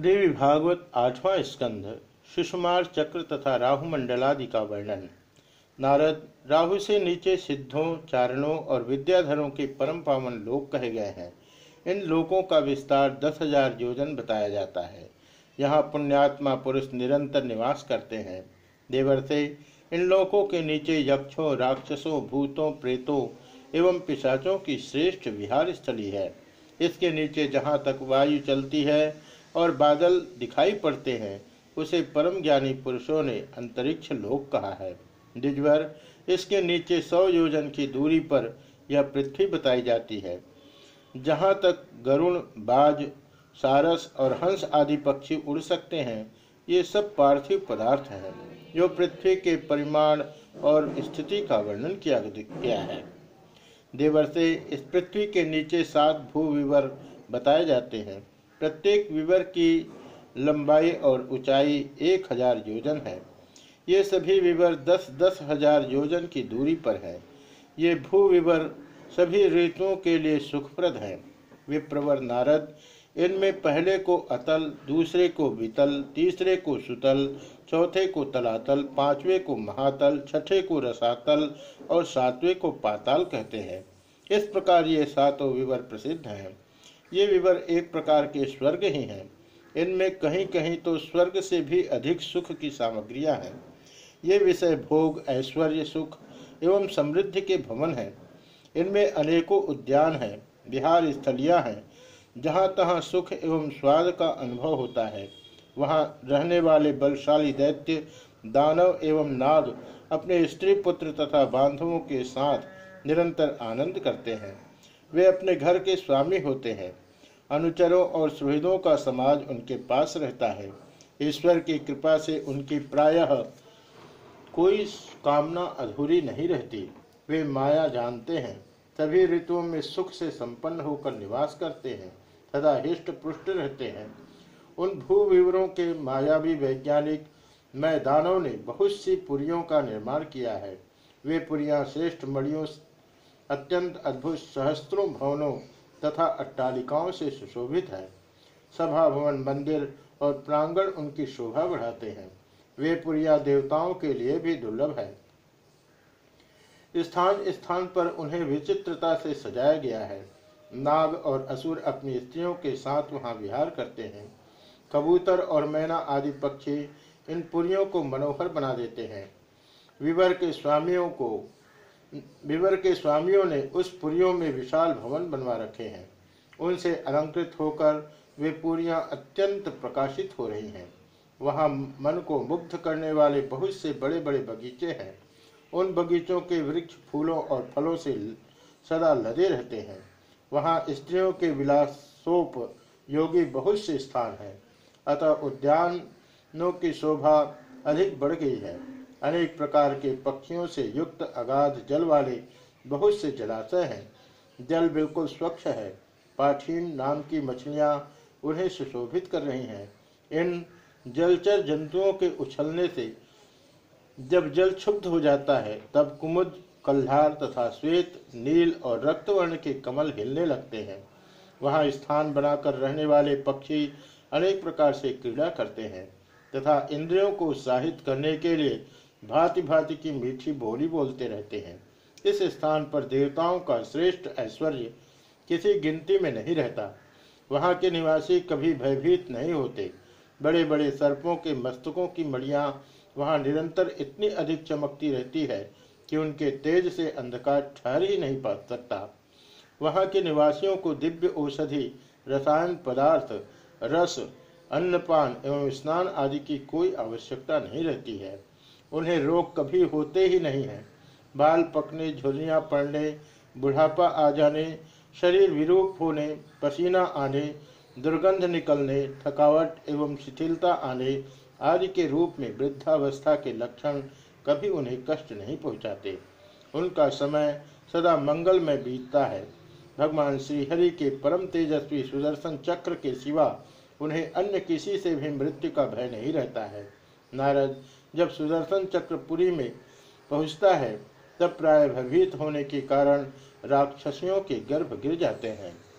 देवी भागवत आठवां स्कंध शिशुमार चक्र तथा राहु मंडलादि का वर्णन। नारद, राहु से नीचे सिद्धों, चारणों और विद्याधरों के परम पावन लोक कहे गए हैं। इन लोकों का विस्तार दस हज़ार योजन बताया जाता है। यहाँ पुण्यात्मा पुरुष निरंतर निवास करते हैं। देवर से इन लोकों के नीचे यक्षों, राक्षसों, भूतों, प्रेतों एवं पिशाचों की श्रेष्ठ विहार स्थली है। इसके नीचे जहाँ तक वायु चलती है और बादल दिखाई पड़ते हैं, उसे परम ज्ञानी पुरुषों ने अंतरिक्ष लोक कहा है। द्विजवर, इसके नीचे सौ योजन की दूरी पर यह पृथ्वी बताई जाती है। जहाँ तक गरुण, बाज, सारस और हंस आदि पक्षी उड़ सकते हैं, ये सब पार्थिव पदार्थ हैं, जो पृथ्वी के परिमाण और स्थिति का वर्णन किया गया है। देवर से इस पृथ्वी के नीचे सात भू विवर बताए जाते हैं। प्रत्येक विवर की लंबाई और ऊंचाई एक हज़ार योजन है। ये सभी विवर दस दस हज़ार योजन की दूरी पर है। ये भू विवर सभी ऋतुओं के लिए सुखप्रद हैं। विप्रवर नारद, इनमें पहले को अतल, दूसरे को वितल, तीसरे को सुतल, चौथे को तलातल, पांचवे को महातल, छठे को रसातल और सातवें को पाताल कहते हैं। इस प्रकार ये सातों विवर प्रसिद्ध हैं। ये विवर एक प्रकार के स्वर्ग ही हैं। इनमें कहीं कहीं तो स्वर्ग से भी अधिक सुख की सामग्रियाँ हैं। ये विषय भोग, ऐश्वर्य, सुख एवं समृद्धि के भवन हैं। इनमें अनेकों उद्यान हैं बिहार स्थलियाँ हैं, जहाँ तहाँ सुख एवं स्वाद का अनुभव होता है। वहाँ रहने वाले बलशाली दैत्य, दानव एवं नाग अपने स्त्री पुत्र तथा बांधवों के साथ निरंतर आनंद करते हैं। वे अपने घर के स्वामी होते हैं। अनुचरों और सुहृदों का समाज उनके पास रहता है। ईश्वर की कृपा से उनकी प्रायः कोई कामना अधूरी नहीं रहती। वे माया जानते हैं। सभी ऋतुओं में सुख से संपन्न होकर निवास करते हैं। तथा हिष्ट पुष्ट रहते हैं। उन भू विवरों के मायावी वैज्ञानिक मैदानों ने बहुत सी पुरियों का निर्माण किया है। वे पुरियाँ श्रेष्ठ मणियों अत्यंत अद्भुत सहस्त्रों भवनों तथा अट्टालिकाओं से सुशोभित है। सभा भवन, मंदिर और प्रांगण उनकी शोभा बढ़ाते हैं। वे पुरिया देवताओं के लिए भी दुर्लभ है। स्थान स्थान पर उन्हें विचित्रता से सजाया गया है। नाग और असुर अपनी स्त्रियों के साथ वहाँ विहार करते हैं। कबूतर और मैना आदि पक्षी इन पुरियों को मनोहर बना देते हैं। विवर के स्वामियों को विवर के स्वामियों ने उस पुरियों में विशाल भवन बनवा रखे हैं। उनसे अलंकृत होकर वे पुरियाँ अत्यंत प्रकाशित हो रही हैं। वहाँ मन को मुग्ध करने वाले बहुत से बड़े बड़े बगीचे हैं। उन बगीचों के वृक्ष फूलों और फलों से सदा लदे रहते हैं। वहाँ स्त्रियों के विलासोप योगी बहुत से स्थान हैं। अतः उद्यानों की शोभा अधिक बढ़ गई है। अनेक प्रकार के पक्षियों से युक्त अगाध जल वाले बहुत से जलाशय हैं। जल बिल्कुल स्वच्छ है। पाठीन नाम की मछलियाँ उन्हें सुशोभित कर रही हैं। इन जलचर जंतुओं के उछलने से जब जल क्षुब्ध हो जाता है, तब कुमुद, कल्हार तथा श्वेत, नील और रक्तवर्ण के कमल हिलने लगते हैं। वहाँ स्थान बनाकर रहने वाले पक्षी अनेक प्रकार से क्रीड़ा करते हैं तथा इंद्रियों को उत्साहित करने के लिए भांति भांति की मीठी बोली बोलते रहते हैं। इस स्थान पर देवताओं का श्रेष्ठ ऐश्वर्य किसी गिनती में नहीं रहता। वहाँ के निवासी कभी भयभीत नहीं होते। बड़े बड़े सर्पों के मस्तकों की मड़ियाँ वहाँ निरंतर इतनी अधिक चमकती रहती है कि उनके तेज से अंधकार ठहर ही नहीं पा सकता। वहाँ के निवासियों को दिव्य औषधि, रसायन पदार्थ, रस, अन्नपान एवं स्नान आदि की कोई आवश्यकता नहीं रहती है। उन्हें रोग कभी होते ही नहीं है। बाल पकने, झुलियाँ पड़ने, बुढ़ापा आ जाने, शरीर विरूप होने, पसीना आने, दुर्गंध निकलने, थकावट एवं शिथिलता आने आदि के रूप में वृद्धावस्था के लक्षण कभी उन्हें कष्ट नहीं पहुंचाते। उनका समय सदा मंगल में बीतता है। भगवान श्रीहरि के परम तेजस्वी सुदर्शन चक्र के सिवा उन्हें अन्य किसी से भी मृत्यु का भय नहीं रहता है। नारद जब सुदर्शन चक्रपुरी में पहुँचता है, तब प्राय भयभीत होने के कारण राक्षसियों के गर्भ गिर जाते हैं।